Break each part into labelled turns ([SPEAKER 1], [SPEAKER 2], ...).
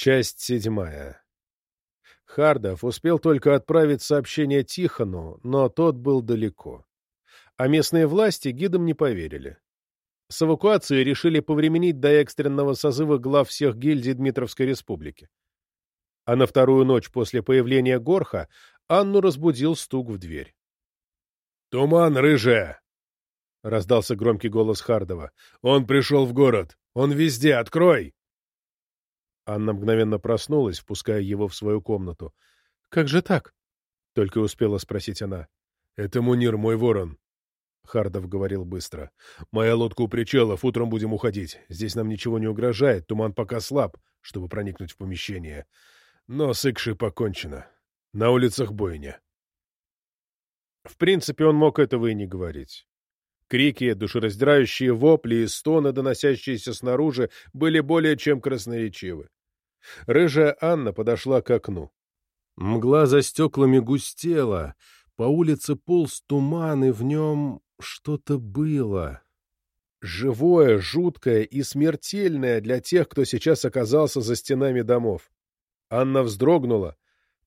[SPEAKER 1] Часть седьмая. Хардов успел только отправить сообщение Тихону, но тот был далеко. А местные власти гидам не поверили. С эвакуацией решили повременить до экстренного созыва глав всех гильдий Дмитровской республики. А на вторую ночь после появления Горха Анну разбудил стук в дверь.
[SPEAKER 2] «Туман, рыжая!»
[SPEAKER 1] — раздался громкий голос Хардова.
[SPEAKER 2] «Он пришел в город! Он везде! Открой!»
[SPEAKER 1] Анна мгновенно проснулась, впуская его в свою комнату. «Как же так?» — только успела спросить она.
[SPEAKER 2] «Это Мунир, мой ворон», — Хардов говорил быстро. «Моя лодка у причалов, утром будем уходить. Здесь нам ничего не угрожает, туман пока слаб, чтобы проникнуть в помещение. Но с Икшей покончено. На улицах бойня».
[SPEAKER 1] В принципе, он мог этого и не говорить. Крики, душераздирающие вопли и стоны, доносящиеся снаружи, были более чем красноречивы. Рыжая Анна подошла к окну. Мгла за стеклами густела, по улице полз туман, и в нем что-то было. Живое, жуткое и смертельное для тех, кто сейчас оказался за стенами домов. Анна вздрогнула,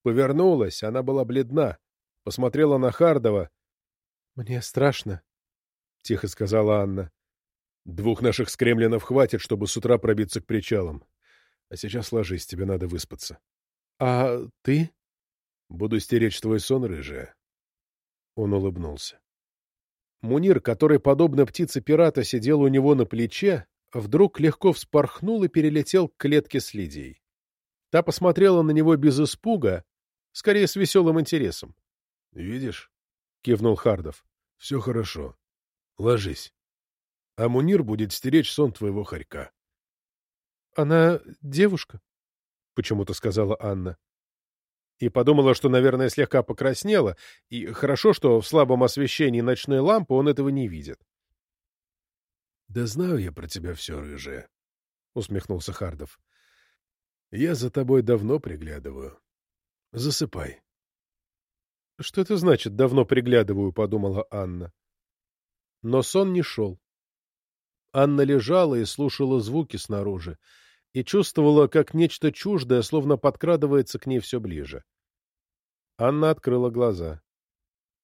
[SPEAKER 1] повернулась, она была бледна, посмотрела на Хардова. — Мне страшно, — тихо сказала Анна. — Двух наших скремленов хватит, чтобы с утра пробиться к причалам. А сейчас ложись, тебе надо выспаться. — А ты? — Буду стеречь твой сон, рыжая. Он улыбнулся. Мунир, который, подобно птице пирата, сидел у него на плече, вдруг легко вспорхнул и перелетел к клетке с Лидией. Та посмотрела на него без испуга, скорее с веселым интересом.
[SPEAKER 2] — Видишь?
[SPEAKER 1] — кивнул Хардов.
[SPEAKER 2] — Все хорошо. Ложись. А Мунир будет стеречь сон твоего хорька.
[SPEAKER 1] Она девушка, — почему-то сказала Анна. И подумала, что, наверное, слегка покраснела, и хорошо, что в слабом освещении ночной лампы он этого не видит.
[SPEAKER 2] — Да знаю я про тебя все, рыжая, — усмехнулся Хардов. — Я за тобой давно приглядываю. Засыпай.
[SPEAKER 1] — Что это значит «давно приглядываю», — подумала Анна. Но сон не шел. Анна лежала и слушала звуки снаружи, и чувствовала, как нечто чуждое словно подкрадывается к ней все ближе. Анна открыла глаза.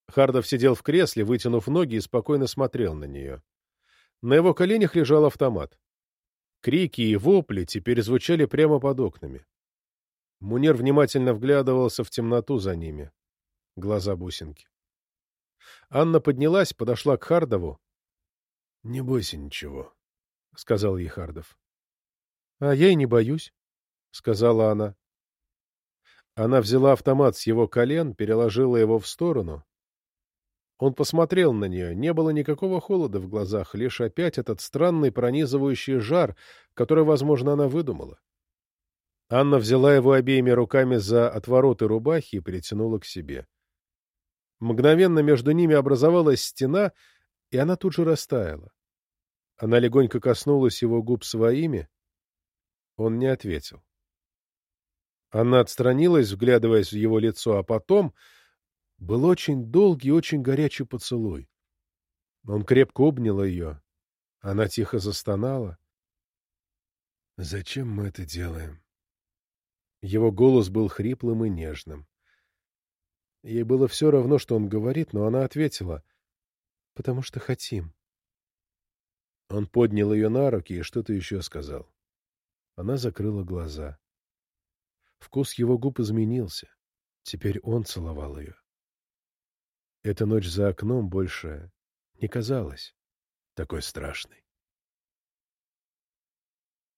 [SPEAKER 1] Хардов сидел в кресле, вытянув ноги, и спокойно смотрел на нее. На его коленях лежал автомат. Крики и вопли теперь звучали прямо под окнами. Мунер внимательно вглядывался в темноту за ними. Глаза бусинки. Анна поднялась, подошла к Хардову.
[SPEAKER 2] — Не бойся ничего, — сказал ей Хардов.
[SPEAKER 1] — А я и не боюсь, — сказала она. Она взяла автомат с его колен, переложила его в сторону. Он посмотрел на нее. Не было никакого холода в глазах, лишь опять этот странный пронизывающий жар, который, возможно, она выдумала. Анна взяла его обеими руками за отвороты рубахи и притянула к себе. Мгновенно между ними образовалась стена, и она тут же растаяла. Она легонько коснулась его губ своими, он не ответил. Она отстранилась, вглядываясь в его лицо, а потом был очень долгий, очень горячий поцелуй. Он крепко обнял ее. Она тихо застонала.
[SPEAKER 2] «Зачем мы это делаем?»
[SPEAKER 1] Его голос был хриплым и нежным. Ей было все равно, что он говорит, но она ответила. «Потому что хотим». Он поднял ее на руки и что-то еще сказал. Она закрыла глаза. Вкус его губ изменился. Теперь он целовал ее. Эта ночь за окном больше не казалась такой страшной.